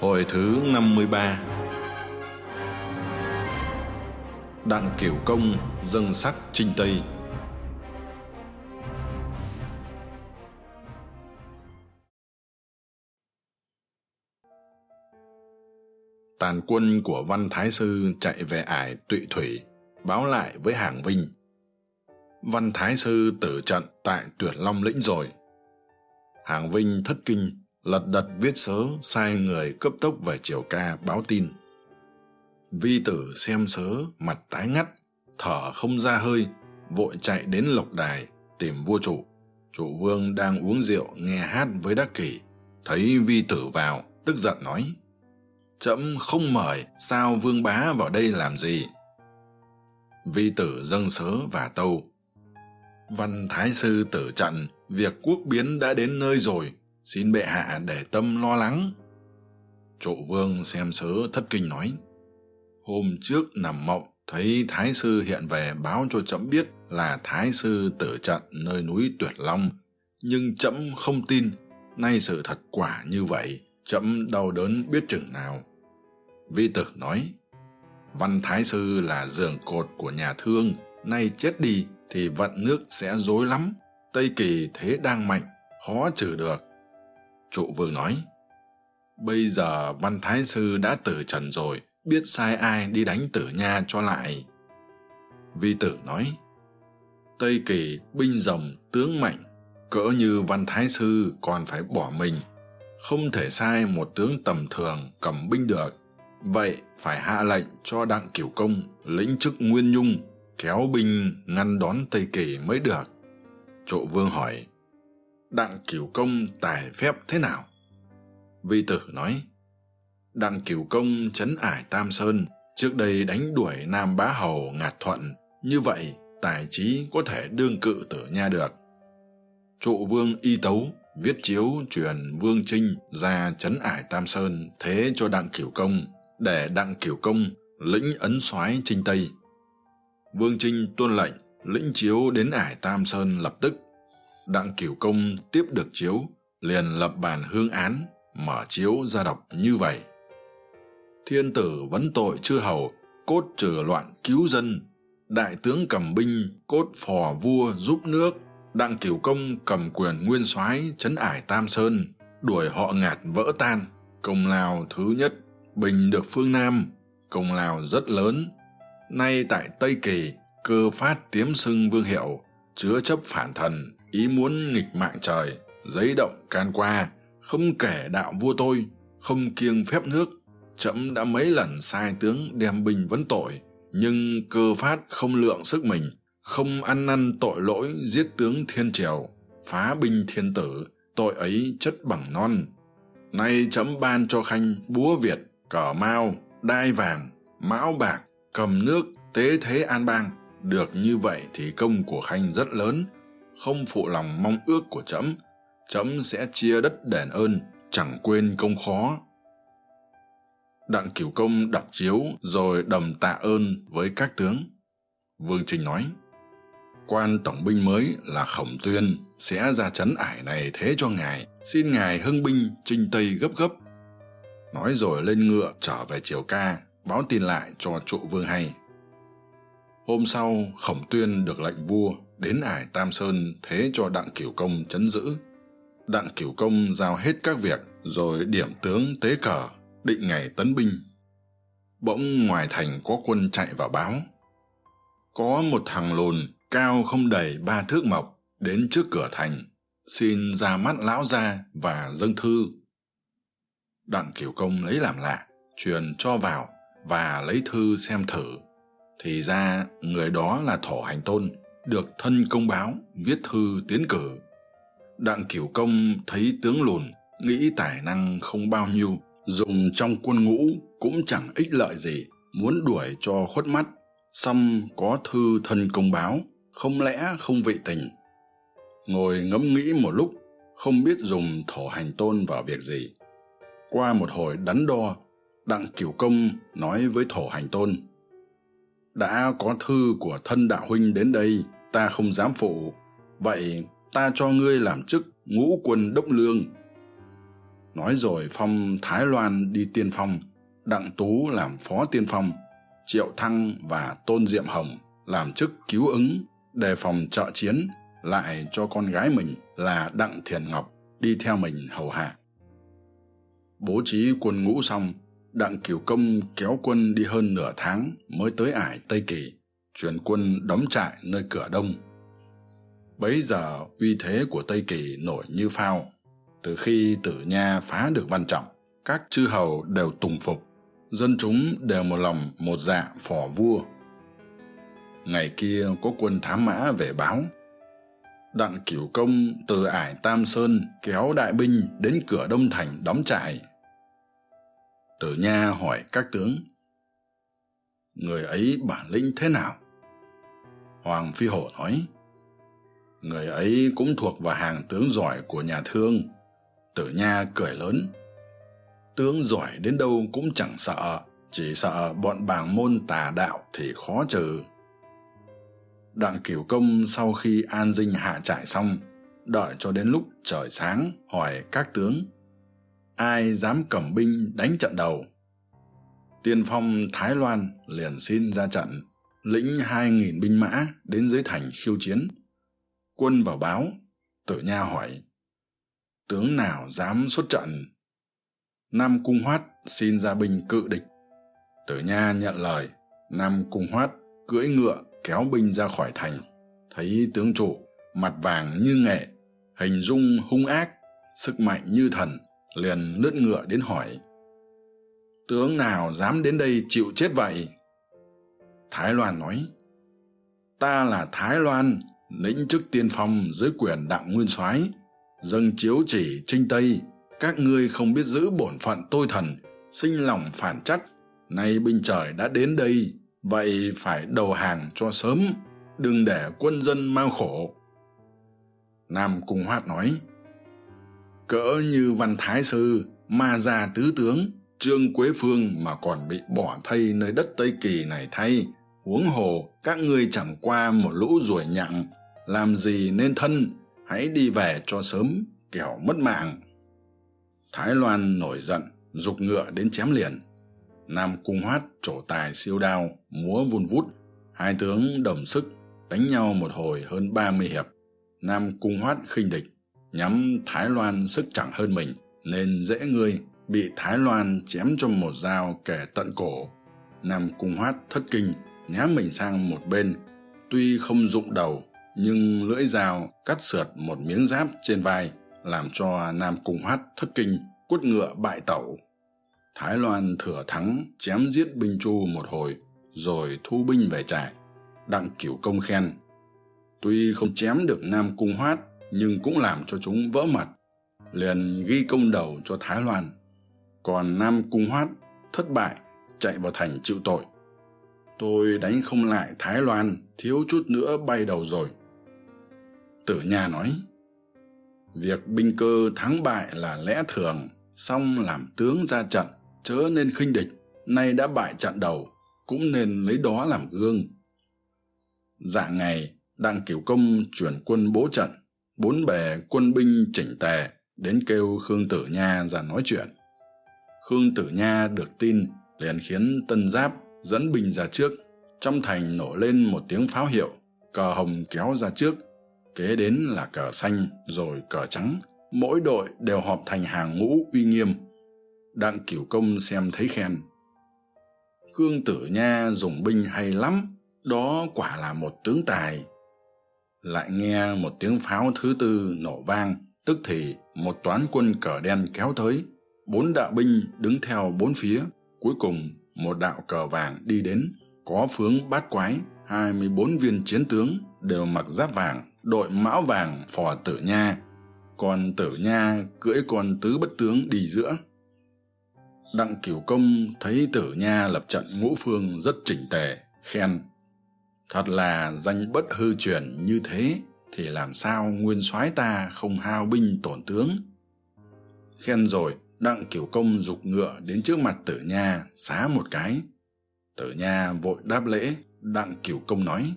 Hồi thứ năm mươi ba Đặng Kiểu Công dâng sắc trinh Tây Tàn quân của Văn Thái Sư chạy về ải Tụy Thủy, báo lại với Hàng Vinh. Văn Thái Sư tử trận tại Tuyệt Long Lĩnh rồi. Hàng Vinh thất kinh, lật đật viết sớ, sai người cấp tốc về triều ca báo tin. Vi tử xem sớ, mặt tái ngắt, thở không ra hơi, vội chạy đến lộc đài tìm vua chủ. Chủ vương đang uống rượu nghe hát với đắc kỷ, thấy vi tử vào, tức giận nói trẫm không mời, sao vương bá vào đây làm gì? Vi tử dâng sớ và tâu. Văn thái sư tử trận, việc quốc biến đã đến nơi rồi xin bệ hạ để tâm lo lắng. Trụ vương xem sớ thất kinh nói, hôm trước nằm mộng, thấy thái sư hiện về báo cho trẫm biết là thái sư tử trận nơi núi tuyệt long, nhưng trẫm không tin. Nay sự thật quả như vậy trẫm đau đớn biết chừng nào. Vi tử nói, văn thái sư là giường cột của nhà thương, nay chết đi thì vận nước sẽ rối lắm. Tây kỳ thế đang mạnh, khó trừ được trụ vương nói. Bây giờ văn thái sư đã tử trần rồi, biết sai ai đi đánh tử nha cho lại. Vi tử nói, tây kỳ, binh rồng, tướng mạnh, cỡ như văn thái sư còn phải bỏ mình. Không thể sai một tướng tầm thường cầm binh được. Vậy phải hạ lệnh cho đặng cửu công, lĩnh chức nguyên nhung, kéo binh ngăn đón tây kỳ mới được. Trụ vương hỏi đặng cửu công tài phép thế nào? Vi tử nói, đặng cửu công trấn ải tam sơn, trước đây đánh đuổi nam bá hầu ngạt thuận, như vậy tài trí có thể đương cự tử nha được. Trụ vương y tấu viết chiếu truyền vương trinh ra trấn ải tam sơn thế cho đặng cửu công, để đặng cửu công lĩnh ấn soái trinh tây. Vương trinh tuân lệnh, lĩnh chiếu đến ải tam sơn lập tức đặng cửu công tiếp được chiếu, liền lập bàn hương án, mở chiếu ra đọc như vậy. Thiên tử vấn tội chư hầu, cốt trừ loạn cứu dân. Đại tướng cầm binh, cốt phò vua giúp nước. Đặng cửu công cầm quyền nguyên soái trấn ải tam sơn, đuổi họ ngạt vỡ tan. Công lao thứ nhất, bình được phương nam. Công lao rất lớn. Nay tại tây kỳ, cơ phát tiếm xưng vương hiệu, chứa chấp phản thần ý muốn nghịch mạng trời, giấy động can qua, không kể đạo vua tôi, không kiêng phép nước trẫm đã mấy lần sai tướng đem binh vấn tội, nhưng cơ phát không lượng sức mình, không ăn năn tội lỗi giết tướng thiên triều, phá binh thiên tử, tội ấy chất bằng non. Nay trẫm ban cho khanh búa việt, cờ mao, đai vàng, mão bạc, cầm nước tế thế an bang, được như vậy thì công của khanh rất lớn không phụ lòng mong ước của trẫm trẫm sẽ chia đất đền ơn, chẳng quên công khó. Đặng cửu công đọc chiếu rồi đầm tạ ơn với các tướng. Vương trinh nói, quan tổng binh mới là khổng tuyên, sẽ ra trấn ải này thế cho ngài. Xin ngài hưng binh, chinh tây gấp gấp. Nói rồi lên ngựa trở về triều ca, báo tin lại cho trụ vương hay. Hôm sau, khổng tuyên được lệnh vua đến ải tam sơn thế cho đặng cửu công c h ấ n giữ. Đặng cửu công giao hết các việc rồi điểm tướng tế cờ, định ngày tấn binh. Bỗng ngoài thành có quân chạy vào báo. Có một thằng lùn cao không đầy ba thước mộc đến trước cửa thành, xin ra mắt lão gia và dâng thư. Đặng cửu công lấy làm lạ, truyền cho vào và lấy thư xem thử. Thì ra người đó là thổ hành tôn được thân công báo, viết thư tiến cử. Đặng cửu công thấy tướng lùn, nghĩ tài năng không bao nhiêu, dùng trong quân ngũ cũng chẳng ích lợi gì, muốn đuổi cho khuất mắt. Song có thư thân công báo, không lẽ không vị tình? Ngồi ngẫm nghĩ một lúc, không biết dùng thổ hành tôn vào việc gì. Qua một hồi đắn đo, đặng cửu công nói với thổ hành tôn, đã có thư của thân đạo huynh đến đây ta không dám phụ vậy ta cho ngươi làm chức ngũ quân đốc lương. Nói rồi phong thái loan đi tiên phong, đặng tú làm phó tiên phong, triệu thăng và tôn diệm hồng làm chức cứu ứng, đề phòng trợ chiến, lại cho con gái mình là đặng thiền ngọc đi theo mình hầu hạ. Bố trí quân ngũ xong, đặng Kiều công kéo quân đi hơn nửa tháng mới tới ải tây kỳ chuyển quân đóng trại nơi cửa đông. Bấy giờ uy thế của tây kỳ nổi như phao, từ khi tử nha phá được văn trọng, các chư hầu đều tùng phục, dân chúng đều một lòng một dạ phò vua. Ngày kia có quân thám mã về báo, đặng cửu công từ ải tam sơn kéo đại binh đến cửa đông thành đóng trại. Tử nha hỏi các tướng, người ấy bản lĩnh thế nào? Hoàng phi hổ nói, người ấy cũng thuộc vào hàng tướng giỏi của nhà thương. Tử nha cười lớn, tướng giỏi đến đâu cũng chẳng sợ, chỉ sợ bọn bàng môn tà đạo thì khó trừ. Đặng cửu công sau khi an dinh hạ trại xong, đợi cho đến lúc trời sáng, hỏi các tướng, ai dám cầm binh đánh trận đầu? Tiên phong, thái loan liền xin ra trận lĩnh hai nghìn binh mã đến dưới thành khiêu chiến. Quân vào báo, tử nha hỏi, tướng nào dám xuất trận? Nam cung hoát xin ra binh cự địch. Tử nha nhận lời. Nam cung hoát cưỡi ngựa kéo binh ra khỏi thành. Thấy tướng trụ mặt vàng như nghệ, hình dung hung ác, sức mạnh như thần, liền lướt ngựa đến hỏi, tướng nào dám đến đây chịu chết vậy? Thái loan nói, ta là thái loan, lĩnh chức tiên phong dưới quyền đặng nguyên soái, dâng chiếu chỉ trinh tây. Các ngươi không biết giữ bổn phận tôi thần, sinh lòng phản chắc nay binh trời đã đến đây, vậy phải đầu hàng cho sớm, đừng để quân dân mang khổ. Nam cung hoát nói, cỡ như văn thái sư, ma gia tứ tướng trương quế phương mà còn bị bỏ thây nơi đất tây kỳ này thay. Huống hồ, các ngươi chẳng qua một lũ ruồi nhặng, làm gì nên thân? Hãy đi về cho sớm, kẻo mất mạng. Thái loan nổi giận g ụ c ngựa đến chém liền. Nam cung hoát trổ tài siêu đao, múa vun vút. Hai tướng đồng sức, đánh nhau một hồi hơn ba mươi hiệp. Nam cung hoát khinh địch, nhắm thái loan sức chẳng hơn mình, nên dễ ngươi bị thái loan chém cho một dao kể tận cổ. Nam cung hoát thất kinh, nhá mình sang một bên. Tuy không rụng đầu, nhưng lưỡi dao cắt sượt một miếng giáp trên vai, làm cho nam cung hoát thất kinh quất ngựa bại tẩu. Thái loan thừa thắng, chém giết binh chu một hồi, rồi thu binh về trại, đặng cửu công khen. Tuy không chém được nam cung hoát, nhưng cũng làm cho chúng vỡ mặt, liền ghi công đầu cho thái loan còn nam cung hoát thất bại, chạy vào thành chịu tội. Tôi đánh không lại thái loan, thiếu chút nữa bay đầu rồi. Tử nha nói, việc binh cơ thắng bại là lẽ thường, song làm tướng ra trận, chớ nên khinh địch. Nay đã bại trận đầu, cũng nên lấy đó làm gương. Dạ ngày, đặng cửu công chuyển quân bố trận, bốn bề quân binh chỉnh tề, đến kêu khương tử nha ra nói chuyện khương tử nha được tin, liền khiến tân giáp dẫn binh ra trước. Trong thành nổ lên một tiếng pháo hiệu, cờ hồng kéo ra trước. Kế đến là cờ xanh, rồi cờ trắng. Mỗi đội đều họp thành hàng ngũ uy nghiêm. Đặng cửu công xem thấy khen. Khương tử nha dùng binh hay lắm, đó quả là một tướng tài. Lại nghe một tiếng pháo thứ tư nổ vang, tức thì một toán quân cờ đen kéo tới bốn đạo binh đứng theo bốn phía, cuối cùng một đạo cờ vàng đi đến, có phướng bát quái, hai mươi bốn viên chiến tướng đều mặc giáp vàng, đội mão vàng phò tử nha. Còn tử nha cưỡi con tứ bất tướng đi giữa. Đặng cửu công thấy tử nha lập trận ngũ phương rất chỉnh tề, khen. Thật là danh bất hư truyền như thế, thì làm sao nguyên soái ta không hao binh tổn tướng? Khen rồi đặng kiểu công g ụ c ngựa đến trước mặt tử nha, xá một cái. Tử nha vội đáp lễ, đặng kiểu công nói,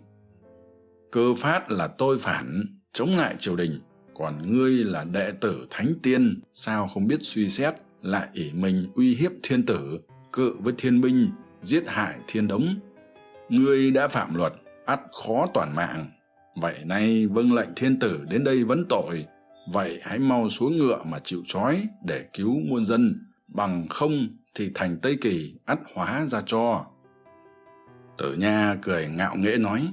cơ phát là tôi phản, chống lại triều đình, còn ngươi là đệ tử thánh tiên, sao không biết suy xét, lại ỷ mình uy hiếp thiên tử, cự với thiên binh, giết hại thiên đống. Ngươi đã phạm luật, ắt khó toàn mạng. Vậy nay vâng lệnh thiên tử đến đây vấn tội vậy hãy mau xuống ngựa mà chịu trói để cứu muôn dân, bằng không thì thành tây kỳ ắt hóa ra cho. Tử nha cười ngạo nghễ nói,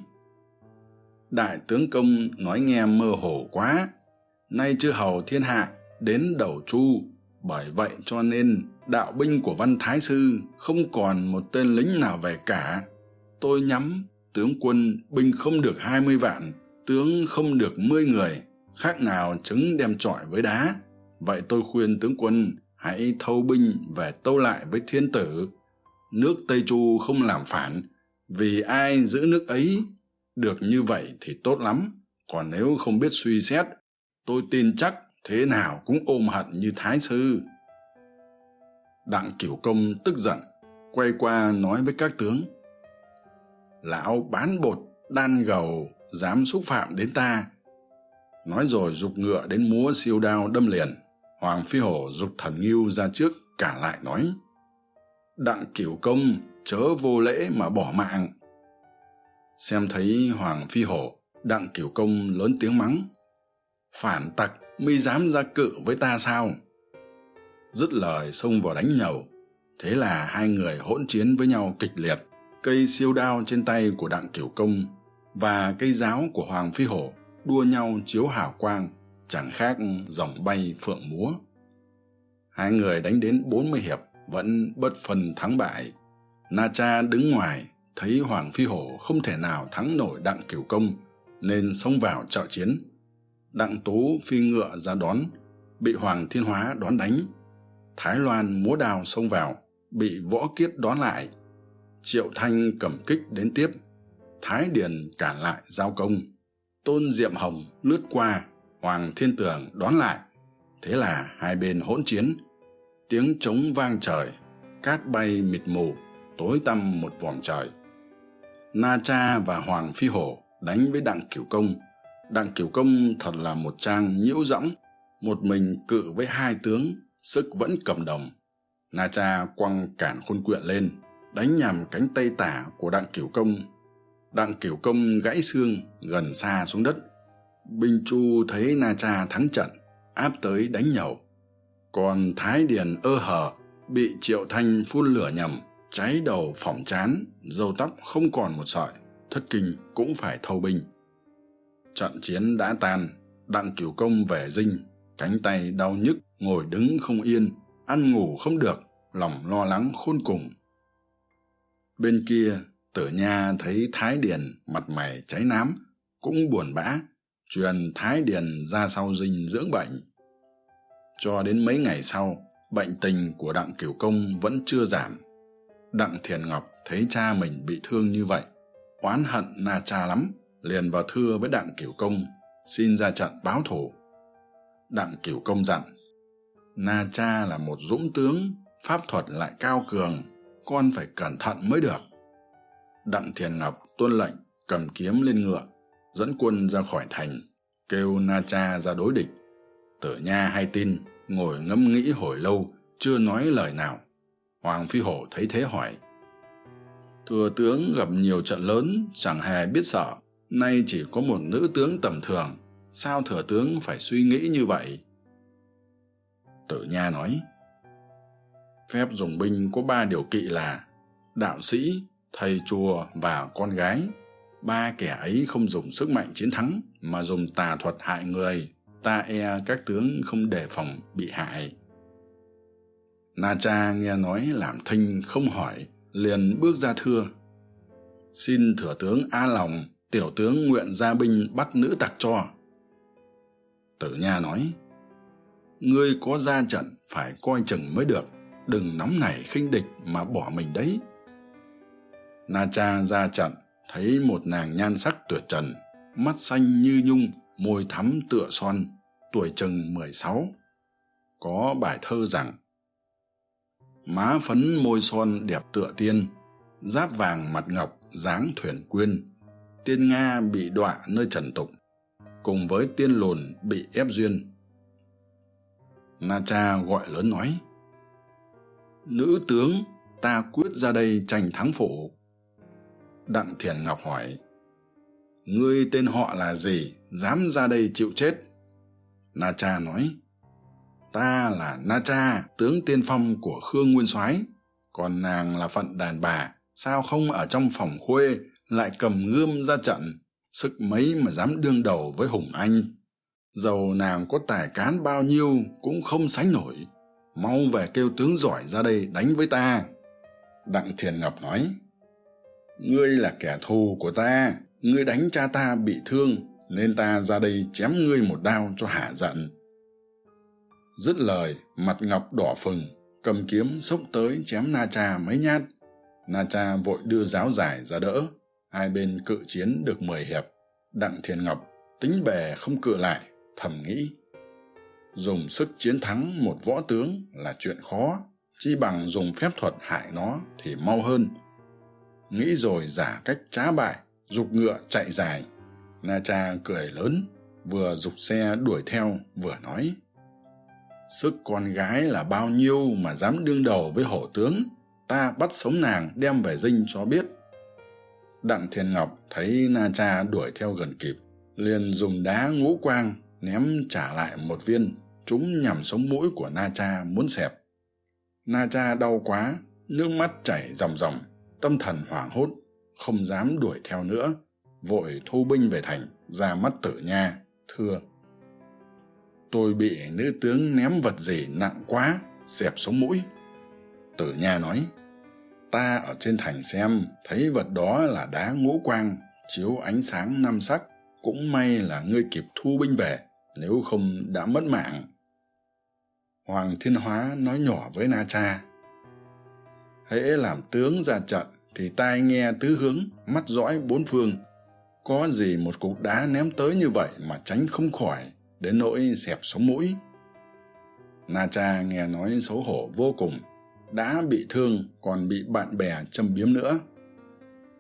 đại tướng công nói nghe mơ hồ quá, nay chư hầu thiên hạ đến đầu chu, bởi vậy cho nên đạo binh của văn thái sư không còn một tên lính nào về cả. Tôi nhắm tướng quân binh không được hai mươi vạn, tướng không được mươi người khác nào trứng đem trọi với đá. Vậy tôi khuyên tướng quân, hãy thâu binh về tâu lại với thiên tử. Nước tây chu không làm phản, vì ai giữ nước ấy? Được như vậy thì tốt lắm, còn nếu không biết suy xét, tôi tin chắc thế nào cũng ôm hận như thái sư. Đặng cửu công tức giận, quay qua nói với các tướng. Lão bán bột, đan gầu, dám xúc phạm đến ta nói rồi g ụ c ngựa đến múa siêu đao đâm liền. Hoàng phi hổ g ụ c thần nghiêu ra trước, cả lại nói, đặng cửu công, chớ vô lễ mà bỏ mạng. Xem thấy hoàng phi hổ, đặng cửu công lớn tiếng mắng, phản tặc, mi dám ra cự với ta sao? Dứt lời xông vào đánh nhầu. Thế là hai người hỗn chiến với nhau kịch liệt. Cây siêu đao trên tay của đặng cửu công và cây giáo của hoàng phi hổ đua nhau chiếu hào quang, chẳng khác dòng bay phượng múa. Hai người đánh đến bốn mươi hiệp, vẫn bất phân thắng bại. Na cha đứng ngoài, thấy hoàng phi hổ không thể nào thắng nổi đặng cửu công, nên xông vào trợ chiến. Đặng tú phi ngựa ra đón, bị hoàng thiên hóa đón đánh. Thái loan múa đào xông vào, bị võ kiết đón lại. Triệu thanh cầm kích đến tiếp. Thái điền cản lại giao công tôn diệm hồng lướt qua, hoàng thiên tường đón lại. Thế là hai bên hỗn chiến. Tiếng trống vang trời, cát bay mịt mù, tối tăm một vòng trời. Na cha và hoàng phi hổ đánh với đặng cửu công. Đặng cửu công thật là một trang nhiễu dõng một mình cự với hai tướng, sức vẫn cầm đồng. Na cha quăng cản khôn quyện lên, đánh nhằm cánh tay tả của đặng cửu công đặng kiểu công gãy xương gần xa xuống đất. Binh chu thấy na cha thắng trận, áp tới đánh nhầu còn thái điền ơ hờ, bị triệu thanh phun lửa nhầm, cháy đầu phỏng chán, râu tóc không còn một sợi, thất kinh cũng phải thâu binh. Trận chiến đã tan, đặng cửu công về dinh, cánh tay đau nhức, ngồi đứng không yên, ăn ngủ không được, lòng lo lắng khôn cùng. Bên kia tử nha thấy thái điền mặt mày cháy nám, cũng buồn bã, truyền thái điền ra sau dinh dưỡng bệnh. Cho đến mấy ngày sau, bệnh tình của đặng cửu công vẫn chưa giảm. Đặng thiền ngọc thấy cha mình bị thương như vậy, oán hận na cha lắm, liền vào thưa với đặng cửu công, xin ra trận báo thù. Đặng cửu công dặn, na cha là một dũng tướng, pháp thuật lại cao cường, con phải cẩn thận mới được đặng thiền ngọc tuân lệnh cầm kiếm lên ngựa, dẫn quân ra khỏi thành, kêu na cha ra đối địch. Tử nha hay tin, ngồi ngẫm nghĩ hồi lâu, chưa nói lời nào. Hoàng phi hổ thấy thế hỏi, thừa tướng gặp nhiều trận lớn, chẳng hề biết sợ, nay chỉ có một nữ tướng tầm thường, sao thừa tướng phải suy nghĩ như vậy? Tử nha nói, phép dùng binh có ba điều kỵ là, đạo sĩ thầy chùa và con gái. Ba kẻ ấy không dùng sức mạnh chiến thắng, mà dùng tà thuật hại người. Ta e các tướng không đề phòng bị hại. Na cha nghe nói làm thinh không hỏi, liền bước ra thưa. Xin thừa tướng a lòng, tiểu tướng nguyện ra binh bắt nữ tặc cho. Tử nha nói, ngươi có ra trận, phải coi chừng mới được. Đừng nóng nảy khinh địch mà bỏ mình đấy na cha ra trận, thấy một nàng nhan sắc tuyệt trần, mắt xanh như nhung, môi thắm tựa son, tuổi chừng mười sáu có bài thơ rằng, má phấn môi son đẹp tựa tiên, giáp vàng mặt ngọc dáng thuyền quyên tiên nga bị đọa nơi trần tục, cùng với tiên lùn bị ép duyên na cha gọi lớn nói, nữ tướng, ta quyết ra đây tranh thắng phổ đặng thiền ngọc hỏi, ngươi tên họ là gì? Dám ra đây chịu chết? Na cha nói, ta là na cha, tướng tiên phong của khương nguyên soái. Còn nàng là phận đàn bà, sao không ở trong phòng khuê, lại cầm gươm ra trận? Sức mấy mà dám đương đầu với hùng anh? Dầu nàng có tài cán bao nhiêu cũng không sánh nổi. Mau về kêu tướng giỏi ra đây đánh với ta. Đặng thiền ngọc nói ngươi là kẻ thù của ta. Ngươi đánh cha ta bị thương, nên ta ra đây chém ngươi một đao cho hả giận. Dứt lời, mặt ngọc đỏ phừng, cầm kiếm xốc tới chém na cha mấy nhát. Na cha vội đưa giáo giải ra đỡ. Hai bên cự chiến được mười hiệp. Đặng thiền ngọc tính bè không cự lại, thầm nghĩ. Dùng sức chiến thắng một võ tướng là chuyện khó. Chi bằng dùng phép thuật hại nó thì mau hơn nghĩ rồi giả cách trá bại, giục ngựa chạy dài. Na cha cười lớn, vừa giục xe đuổi theo, vừa nói, sức con gái là bao nhiêu mà dám đương đầu với hổ tướng? Ta bắt sống nàng đem về dinh cho biết. Đặng thiên ngọc thấy na cha đuổi theo gần kịp, liền dùng đá ngũ quang ném trả lại một viên, trúng nhằm sống mũi của na cha muốn xẹp. Na cha đau quá, nước mắt chảy ròng ròng tâm thần hoảng hốt, không dám đuổi theo nữa, vội thu binh về thành, ra mắt tử nha, thưa. Tôi bị nữ tướng ném vật gì nặng quá, xẹp sống mũi. Tử nha nói, ta ở trên thành xem, thấy vật đó là đá ngũ quang, chiếu ánh sáng năm sắc, cũng may là ngươi kịp thu binh về, nếu không đã mất mạng. Hoàng thiên hóa nói nhỏ với na cha, hễ làm tướng ra trận thì tai nghe tứ hướng, mắt dõi bốn phương. Có gì một cục đá ném tới như vậy mà tránh không khỏi, đến nỗi xẹp sống mũi. Na cha nghe nói xấu hổ vô cùng, đã bị thương, còn bị bạn bè châm biếm nữa.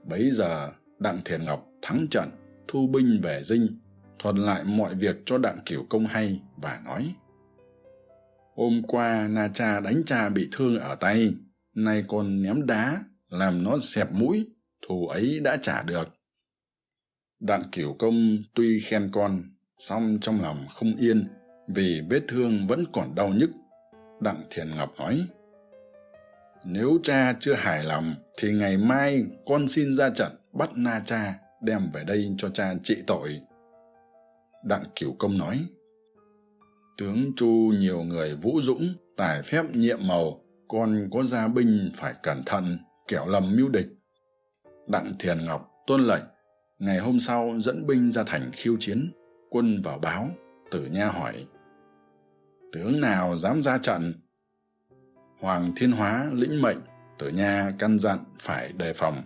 Bấy giờ, đặng thiền ngọc thắng trận, thu binh về dinh, thuật lại mọi việc cho đặng cửu công hay và nói, hôm qua na cha đánh cha bị thương ở tay, nay còn ném đá làm nó xẹp mũi, thù ấy đã trả được. Đặng cửu công tuy khen con, song trong lòng không yên, vì vết thương vẫn còn đau nhức. Đặng thiền ngọc nói, nếu cha chưa hài lòng, thì ngày mai con xin ra trận bắt na cha đem về đây cho cha trị tội. Đặng cửu công nói, tướng chu nhiều người vũ dũng, tài phép nhiệm màu, con có gia binh phải cẩn thận kẻo lầm mưu địch. Đặng thiền ngọc tuân lệnh, ngày hôm sau dẫn binh ra thành khiêu chiến, quân vào báo, tử nha hỏi, tướng nào dám ra trận? Hoàng thiên hóa lĩnh mệnh, tử nha căn dặn phải đề phòng.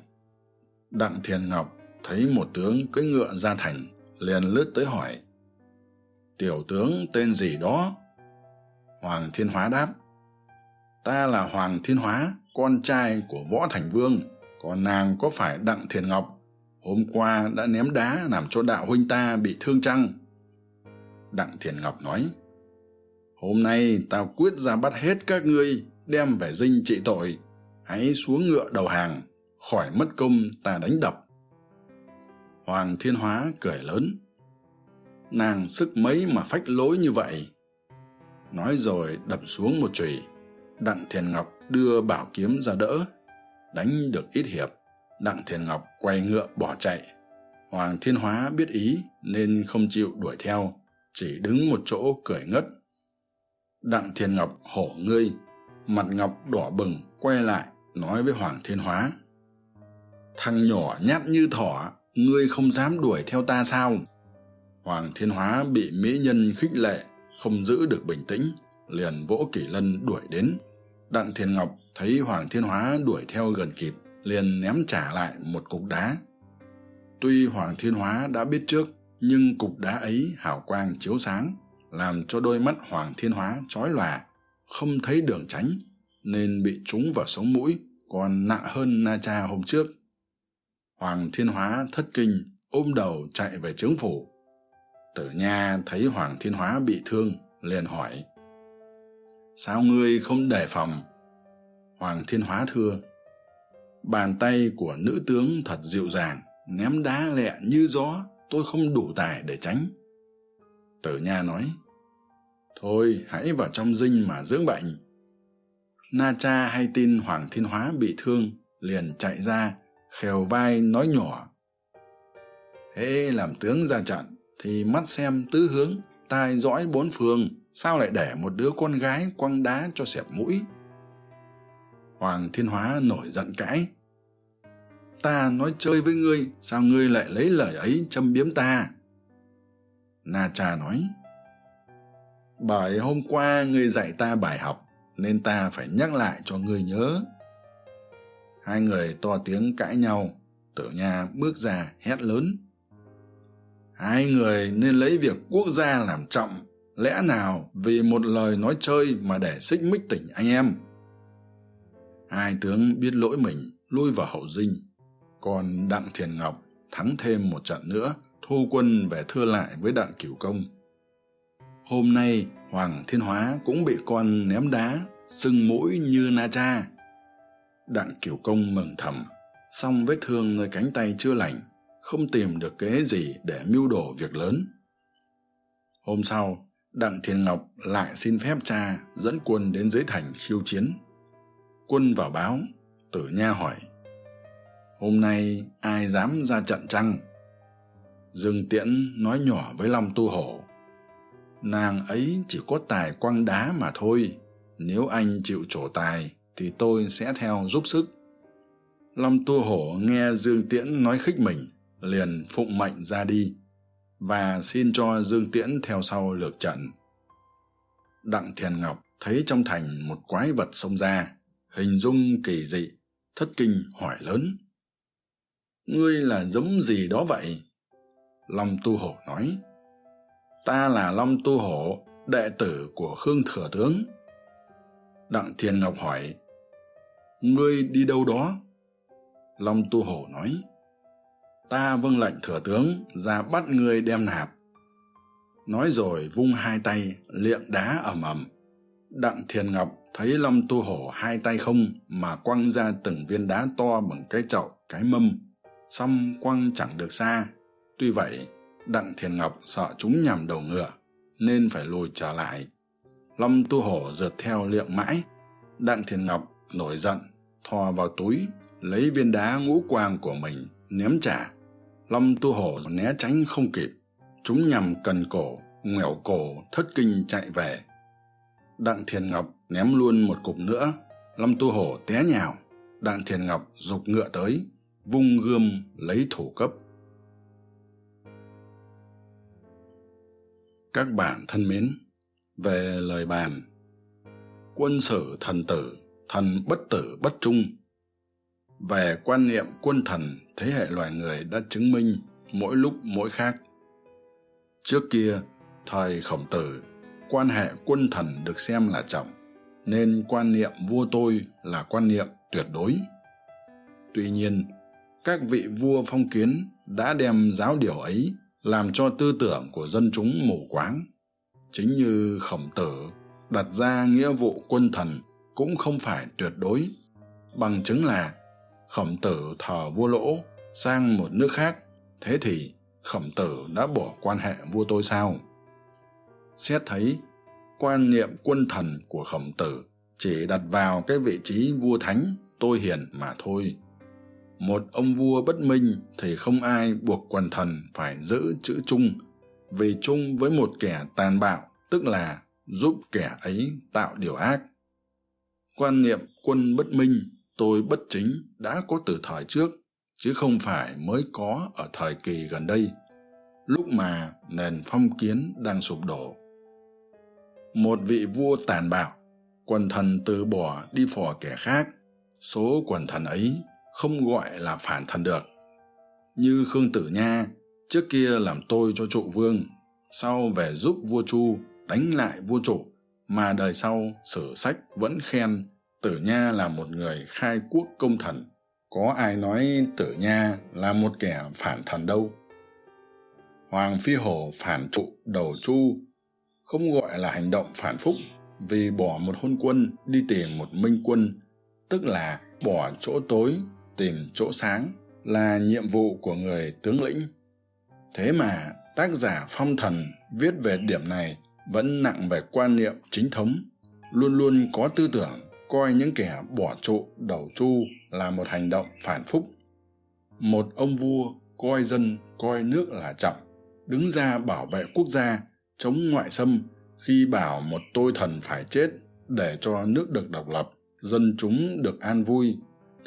Đặng thiền ngọc thấy một tướng cưỡi ngựa ra thành, liền lướt tới hỏi, tiểu tướng tên gì đó? Hoàng thiên hóa đáp, ta là hoàng thiên hóa con trai của võ thành vương, còn nàng có phải đặng thiền ngọc, hôm qua đã ném đá làm cho đạo huynh ta bị thương chăng? Đặng thiền ngọc nói, hôm nay ta quyết ra bắt hết các ngươi, đem về dinh trị tội. Hãy xuống ngựa đầu hàng, khỏi mất công ta đánh đập. Hoàng thiên hóa cười lớn, nàng sức mấy mà phách lối như vậy? Nói rồi đập xuống một chùy đặng thiền ngọc đưa bảo kiếm ra đỡ, đánh được ít hiệp. Đặng thiền ngọc quay ngựa bỏ chạy. Hoàng thiên hóa biết ý nên không chịu đuổi theo, chỉ đứng một chỗ cười ngất. Đặng thiền ngọc hổ ngươi, mặt ngọc đỏ bừng, quay lại nói với hoàng thiên hóa. Thằng nhỏ nhát như thỏ, ngươi không dám đuổi theo ta sao? Hoàng thiên hóa bị mỹ nhân khích lệ, không giữ được bình tĩnh, liền vỗ kỷ lân đuổi đến đặng thiền ngọc thấy hoàng thiên hóa đuổi theo gần kịp, liền ném trả lại một cục đá. Tuy hoàng thiên hóa đã biết trước, nhưng cục đá ấy hào quang chiếu sáng, làm cho đôi mắt hoàng thiên hóa chói lòa, không thấy đường tránh, nên bị trúng vào sống mũi, còn nặng hơn na cha hôm trước. Hoàng thiên hóa thất kinh, ôm đầu chạy về trướng phủ. Tử nha thấy hoàng thiên hóa bị thương, liền hỏi sao ngươi không đề phòng? Hoàng thiên hóa thưa, bàn tay của nữ tướng thật dịu dàng, ném đá lẹ như gió, tôi không đủ tài để tránh. Tử nha nói, thôi hãy vào trong dinh mà dưỡng bệnh. Na cha hay tin hoàng thiên hóa bị thương, liền chạy ra, khều vai nói nhỏ. Hễ làm tướng ra trận, thì mắt xem tứ hướng, tai dõi bốn phương sao lại để một đứa con gái quăng đá cho xẹp mũi? Hoàng thiên hóa nổi giận cãi. Ta nói chơi với ngươi, sao ngươi lại lấy lời ấy châm biếm ta? Na cha nói. Bởi hôm qua ngươi dạy ta bài học, nên ta phải nhắc lại cho ngươi nhớ. Hai người to tiếng cãi nhau, tử nha bước ra hét lớn. Hai người nên lấy việc quốc gia làm trọng lẽ nào vì một lời nói chơi mà để xích mích tỉnh anh em? Hai tướng biết lỗi mình, lui vào hậu dinh. Còn đặng thiền ngọc thắng thêm một trận nữa, thu quân về thưa lại với đặng cửu công. Hôm nay, hoàng thiên hóa cũng bị con ném đá, sưng mũi như na cha. Đặng cửu công mừng thầm, song vết thương nơi cánh tay chưa lành, không tìm được kế gì để mưu đồ việc lớn. Hôm sau đặng thiền ngọc lại xin phép cha dẫn quân đến dưới thành khiêu chiến. Quân vào báo, tử nha hỏi, hôm nay ai dám ra trận chăng? Dương tiễn nói nhỏ với long tu hổ, nàng ấy chỉ có tài quăng đá mà thôi, nếu anh chịu trổ tài thì tôi sẽ theo giúp sức. Long tu hổ nghe dương tiễn nói khích mình, liền phụng mệnh ra đi và xin cho dương tiễn theo sau lược trận. Đặng thiền ngọc thấy trong thành một quái vật xông ra, hình dung kỳ dị, thất kinh hỏi lớn. Ngươi là giống gì đó vậy? Long tu hổ nói. Ta là long tu hổ, đệ tử của khương thừa tướng. Đặng thiền ngọc hỏi. Ngươi đi đâu đó? Long tu hổ nói ta vâng lệnh thừa tướng ra bắt ngươi đem nạp. Nói rồi vung hai tay, liệm đá ầm ầm. Đặng thiền ngọc thấy lâm tu hổ hai tay không mà quăng ra từng viên đá to bằng cái chậu, cái mâm. Xong quăng chẳng được xa. Tuy vậy, đặng thiền ngọc sợ chúng nhằm đầu ngựa, nên phải lùi trở lại. Lâm tu hổ rượt theo liệm mãi. Đặng thiền ngọc nổi giận, thò vào túi, lấy viên đá ngũ quang của mình ném trả long tu hổ né tránh không kịp. Chúng nhằm cần cổ nghẻo cổ, thất kinh chạy về. Đặng thiền ngọc ném luôn một cục nữa. Lâm tu hổ té nhào. Đặng thiền ngọc g ụ c ngựa tới, vung gươm lấy thủ cấp. Các bạn thân mến, về lời bàn. Quân sử thần tử, thần bất tử bất trung về quan niệm quân thần thế hệ loài người đã chứng minh mỗi lúc mỗi khác. Trước kia, thời khổng tử, quan hệ quân thần được xem là trọng, nên quan niệm vua tôi là quan niệm tuyệt đối. Tuy nhiên, các vị vua phong kiến đã đem giáo điều ấy làm cho tư tưởng của dân chúng mù quáng. Chính như khổng tử đặt ra nghĩa vụ quân thần cũng không phải tuyệt đối, bằng chứng là khổng tử thờ vua lỗ sang một nước khác. Thế thì khổng tử đã bỏ quan hệ vua tôi sao? Xét thấy quan niệm quân thần của khổng tử chỉ đặt vào cái vị trí vua thánh, tôi hiền mà thôi. Một ông vua bất minh thì không ai buộc quần thần phải giữ chữ chung, vì chung với một kẻ tàn bạo, tức là giúp kẻ ấy tạo điều ác. Quan niệm quân bất minh tôi bất chính đã có từ thời trước, chứ không phải mới có ở thời kỳ gần đây. Lúc mà nền phong kiến đang sụp đổ, một vị vua tàn bạo, quần thần từ bỏ đi phò kẻ khác, số quần thần ấy không gọi là phản thần được. Như khương tử nha trước kia làm tôi cho trụ vương, sau về giúp vua chu đánh lại vua trụ, mà đời sau sử sách vẫn khen tử nha là một người khai quốc công thần. Có ai nói tử nha là một kẻ phản thần đâu? Hoàng phi hổ phản trụ đầu chu, không gọi là hành động phản phúc vì bỏ một hôn quân đi tìm một minh quân, tức là bỏ chỗ tối, tìm chỗ sáng là nhiệm vụ của người tướng lĩnh. Thế mà tác giả phong thần viết về điểm này vẫn nặng về quan niệm chính thống, luôn luôn có tư tưởng coi những kẻ bỏ trụ đầu chu là một hành động phản phúc. Một ông vua coi dân, coi nước là trọng, đứng ra bảo vệ quốc gia, chống ngoại xâm khi bảo một tôi thần phải chết để cho nước được độc lập, dân chúng được an vui,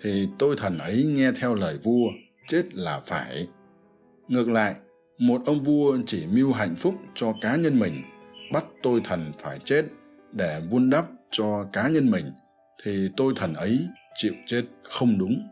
thì tôi thần ấy nghe theo lời vua, chết là phải. Ngược lại, một ông vua chỉ mưu hạnh phúc cho cá nhân mình, bắt tôi thần phải chết để vun đắp cho cá nhân mình thì tôi thần ấy chịu chết không đúng.